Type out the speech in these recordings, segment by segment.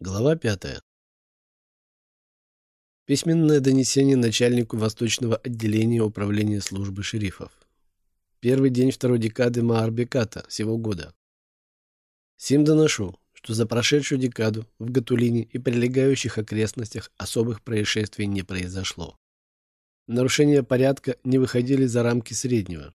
Глава пятая. Письменное донесение начальнику Восточного отделения Управления службы шерифов. Первый день второй декады Маарбеката сего года. Сим доношу, что за прошедшую декаду в Гатулине и прилегающих окрестностях особых происшествий не произошло. Нарушения порядка не выходили за рамки среднего.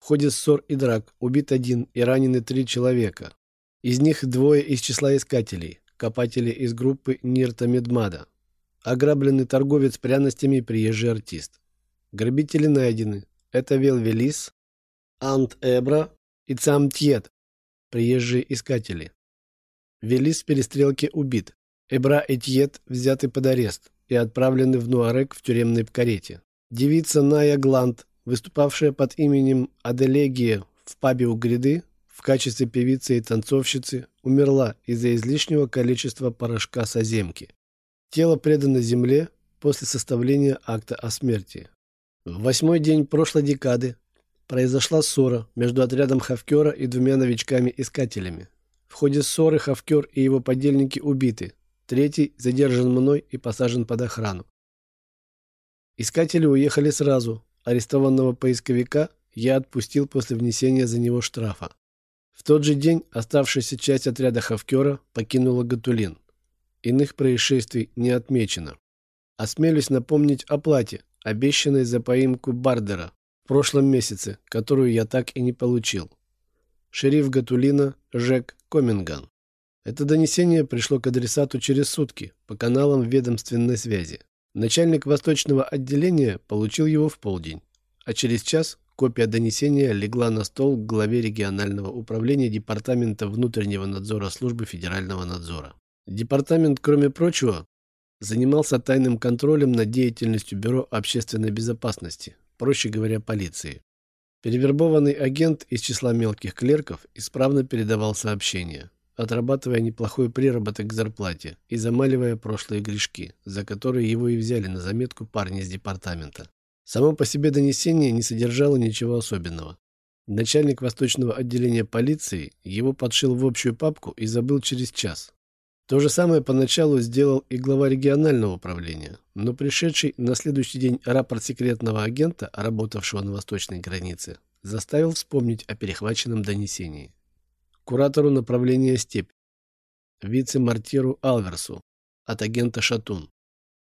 В ходе ссор и драк убит один и ранены три человека. Из них двое из числа искателей, копатели из группы Нирта Медмада. Ограбленный торговец пряностями приезжий артист. Грабители найдены. Это Велвелис, Ант Эбра и Цамтьет, приезжие искатели. Велис в перестрелке убит. Эбра и Тьет взяты под арест и отправлены в Нуарек в тюремной карете. Девица Ная Гланд, выступавшая под именем Аделегия в пабе у гряды в качестве певицы и танцовщицы, умерла из-за излишнего количества порошка соземки. Тело предано земле после составления акта о смерти. В восьмой день прошлой декады произошла ссора между отрядом Хавкера и двумя новичками-искателями. В ходе ссоры Хавкер и его подельники убиты, Третий задержан мной и посажен под охрану. Искатели уехали сразу. Арестованного поисковика я отпустил после внесения за него штрафа. В тот же день оставшаяся часть отряда Хавкера покинула Гатулин. Иных происшествий не отмечено. Осмелюсь напомнить о плате, обещанной за поимку Бардера в прошлом месяце, которую я так и не получил. Шериф Гатулина Жек Коминган. Это донесение пришло к адресату через сутки по каналам ведомственной связи. Начальник восточного отделения получил его в полдень, а через час копия донесения легла на стол к главе регионального управления Департамента внутреннего надзора службы федерального надзора. Департамент, кроме прочего, занимался тайным контролем над деятельностью Бюро общественной безопасности, проще говоря, полиции. Перевербованный агент из числа мелких клерков исправно передавал сообщения отрабатывая неплохой приработок к зарплате и замаливая прошлые грешки, за которые его и взяли на заметку парни из департамента. Само по себе донесение не содержало ничего особенного. Начальник восточного отделения полиции его подшил в общую папку и забыл через час. То же самое поначалу сделал и глава регионального управления, но пришедший на следующий день рапорт секретного агента, работавшего на восточной границе, заставил вспомнить о перехваченном донесении куратору направления «Степь», вице-мартиру Алверсу от агента Шатун.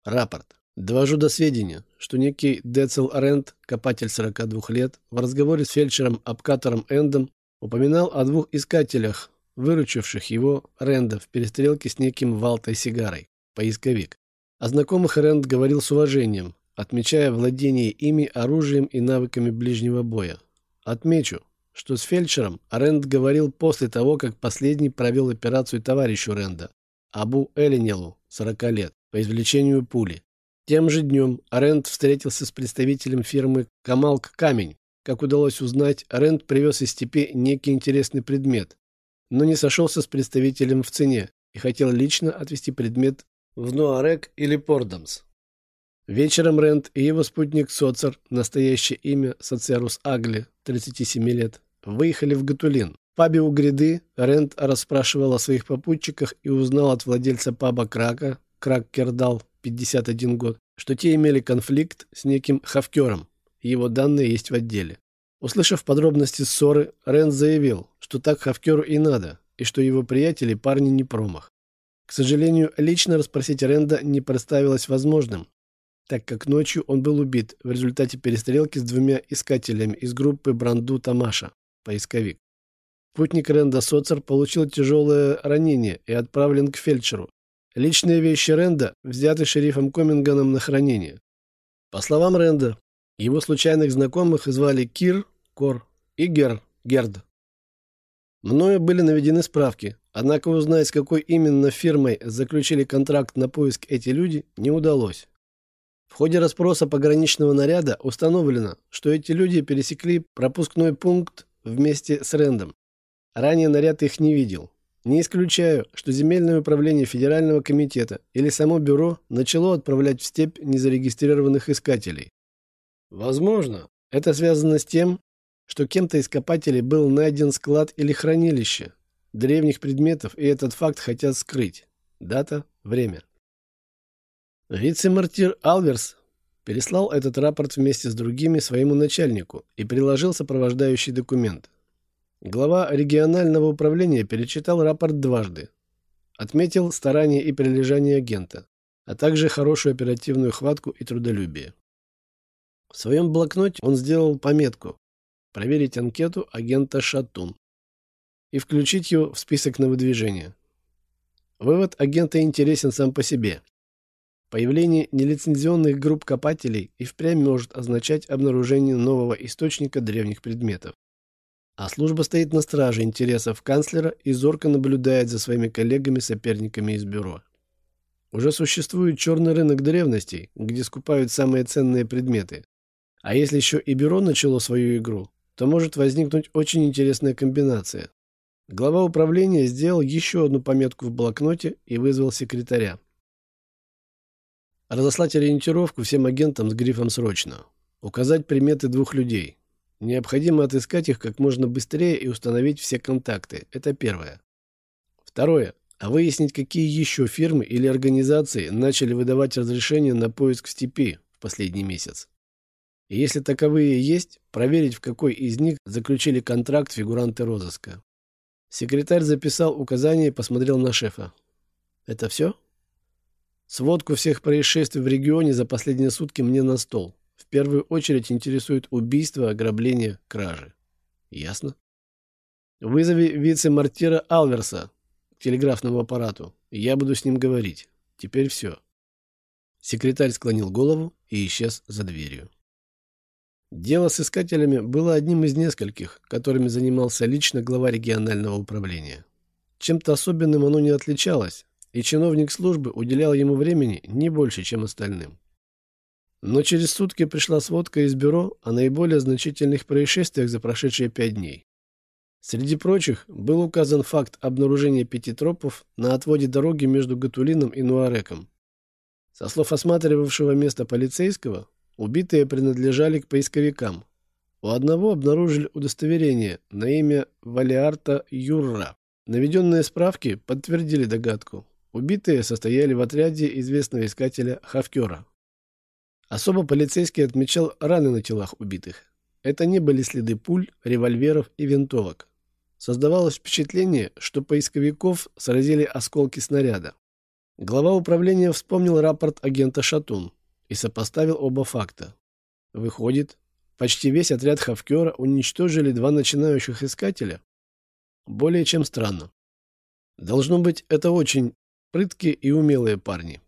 Рапорт. Довожу до сведения, что некий Децел Рент, копатель 42 лет, в разговоре с фельдшером-абкатором Эндом упоминал о двух искателях, выручивших его, Ренда, в перестрелке с неким Валтой Сигарой, поисковик. О знакомых Рэнд говорил с уважением, отмечая владение ими оружием и навыками ближнего боя. Отмечу, что с фельдшером Рэнд говорил после того, как последний провел операцию товарищу Ренда, Абу Элинелу, 40 лет, по извлечению пули. Тем же днем Рэнд встретился с представителем фирмы «Камалк Камень». Как удалось узнать, Рэнд привез из степи некий интересный предмет, но не сошелся с представителем в цене и хотел лично отвезти предмет в Нуарек или Пордамс. Вечером Рэнд и его спутник Соцер, настоящее имя Соцерус Агли, 37 лет, выехали в Гатулин. В пабе у гряды Рэнд расспрашивал о своих попутчиках и узнал от владельца паба Крака, Крак Кердал, 51 год, что те имели конфликт с неким Хавкером. Его данные есть в отделе. Услышав подробности ссоры, Рэнд заявил, что так Хавкеру и надо, и что его приятели парни не промах. К сожалению, лично расспросить Ренда не представилось возможным, так как ночью он был убит в результате перестрелки с двумя искателями из группы Бранду Тамаша, поисковик. Путник Ренда Соцер получил тяжелое ранение и отправлен к фельдшеру. Личные вещи Ренда взяты шерифом Коминганом на хранение. По словам Ренда, его случайных знакомых звали Кир, Кор и Гер, Герд. Мною были наведены справки, однако узнать, с какой именно фирмой заключили контракт на поиск эти люди, не удалось. В ходе расспроса пограничного наряда установлено, что эти люди пересекли пропускной пункт вместе с Рэндом. Ранее наряд их не видел. Не исключаю, что земельное управление Федерального комитета или само бюро начало отправлять в степь незарегистрированных искателей. Возможно, это связано с тем, что кем-то из копателей был найден склад или хранилище древних предметов, и этот факт хотят скрыть. Дата, время. Вице-мартир Алверс переслал этот рапорт вместе с другими своему начальнику и приложил сопровождающий документ. Глава регионального управления перечитал рапорт дважды. Отметил старания и прилежание агента, а также хорошую оперативную хватку и трудолюбие. В своем блокноте он сделал пометку «Проверить анкету агента Шатун» и включить его в список на выдвижение. Вывод агента интересен сам по себе. Появление нелицензионных групп копателей и впрямь может означать обнаружение нового источника древних предметов. А служба стоит на страже интересов канцлера и зорко наблюдает за своими коллегами-соперниками из бюро. Уже существует черный рынок древностей, где скупают самые ценные предметы. А если еще и бюро начало свою игру, то может возникнуть очень интересная комбинация. Глава управления сделал еще одну пометку в блокноте и вызвал секретаря. Разослать ориентировку всем агентам с грифом «Срочно». Указать приметы двух людей. Необходимо отыскать их как можно быстрее и установить все контакты. Это первое. Второе. А выяснить, какие еще фирмы или организации начали выдавать разрешения на поиск в степи в последний месяц. И если таковые есть, проверить, в какой из них заключили контракт фигуранты розыска. Секретарь записал указания и посмотрел на шефа. «Это все?» Сводку всех происшествий в регионе за последние сутки мне на стол. Первую очередь интересует убийство, ограбление, кражи. Ясно? Вызови вице-мартира Алверса к телеграфному аппарату. Я буду с ним говорить. Теперь все. Секретарь склонил голову и исчез за дверью. Дело с искателями было одним из нескольких, которыми занимался лично глава регионального управления. Чем-то особенным оно не отличалось, и чиновник службы уделял ему времени не больше, чем остальным. Но через сутки пришла сводка из бюро о наиболее значительных происшествиях за прошедшие пять дней. Среди прочих был указан факт обнаружения пяти тропов на отводе дороги между Гатулином и Нуареком. Со слов осматривавшего место полицейского, убитые принадлежали к поисковикам. У одного обнаружили удостоверение на имя Валиарта Юрра. Наведенные справки подтвердили догадку. Убитые состояли в отряде известного искателя Хавкера. Особо полицейский отмечал раны на телах убитых. Это не были следы пуль, револьверов и винтовок. Создавалось впечатление, что поисковиков сразили осколки снаряда. Глава управления вспомнил рапорт агента Шатун и сопоставил оба факта. Выходит, почти весь отряд Хавкера уничтожили два начинающих искателя? Более чем странно. Должно быть, это очень Прыткие и умелые парни,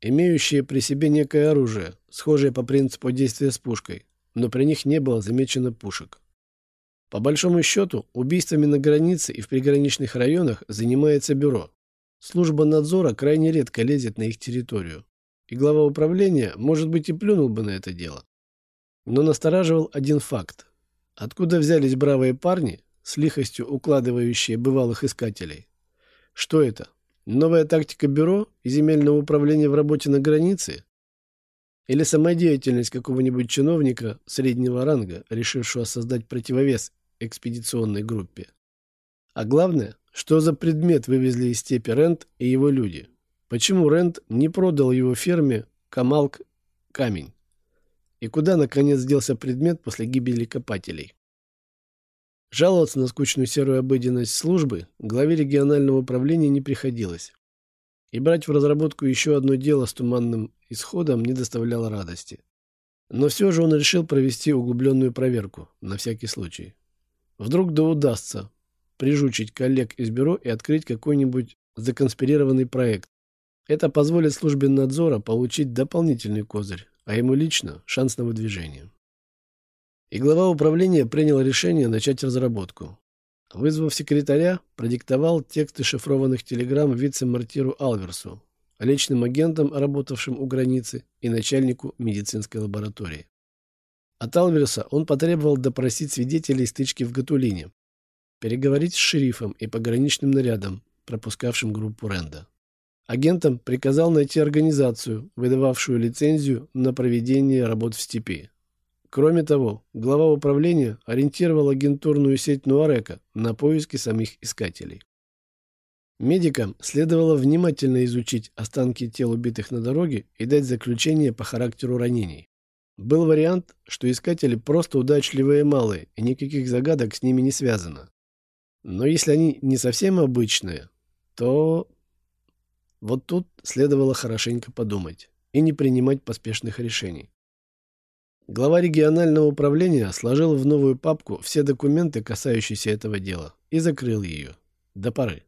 имеющие при себе некое оружие, схожее по принципу действия с пушкой, но при них не было замечено пушек. По большому счету, убийствами на границе и в приграничных районах занимается бюро. Служба надзора крайне редко лезет на их территорию, и глава управления, может быть, и плюнул бы на это дело. Но настораживал один факт. Откуда взялись бравые парни, с лихостью укладывающие бывалых искателей? Что это? Новая тактика бюро и земельного управления в работе на границе? Или самодеятельность какого-нибудь чиновника среднего ранга, решившего создать противовес экспедиционной группе? А главное, что за предмет вывезли из степи Рент и его люди? Почему Рент не продал его ферме Камалк камень? И куда, наконец, делся предмет после гибели копателей? Жаловаться на скучную серую обыденность службы главе регионального управления не приходилось. И брать в разработку еще одно дело с туманным исходом не доставляло радости. Но все же он решил провести углубленную проверку, на всякий случай. Вдруг да удастся прижучить коллег из бюро и открыть какой-нибудь законспирированный проект. Это позволит службе надзора получить дополнительный козырь, а ему лично шанс на выдвижение. И глава управления принял решение начать разработку. Вызвав секретаря, продиктовал тексты шифрованных телеграмм вице-мартиру Алверсу, личным агентам, работавшим у границы, и начальнику медицинской лаборатории. От Алверса он потребовал допросить свидетелей стычки в Гатулине, переговорить с шерифом и пограничным нарядом, пропускавшим группу Ренда. Агентам приказал найти организацию, выдававшую лицензию на проведение работ в степи. Кроме того, глава управления ориентировал агентурную сеть Нуарека на поиски самих искателей. Медикам следовало внимательно изучить останки тел убитых на дороге и дать заключение по характеру ранений. Был вариант, что искатели просто удачливые малые, и никаких загадок с ними не связано. Но если они не совсем обычные, то... Вот тут следовало хорошенько подумать и не принимать поспешных решений. Глава регионального управления сложил в новую папку все документы, касающиеся этого дела, и закрыл ее. До поры.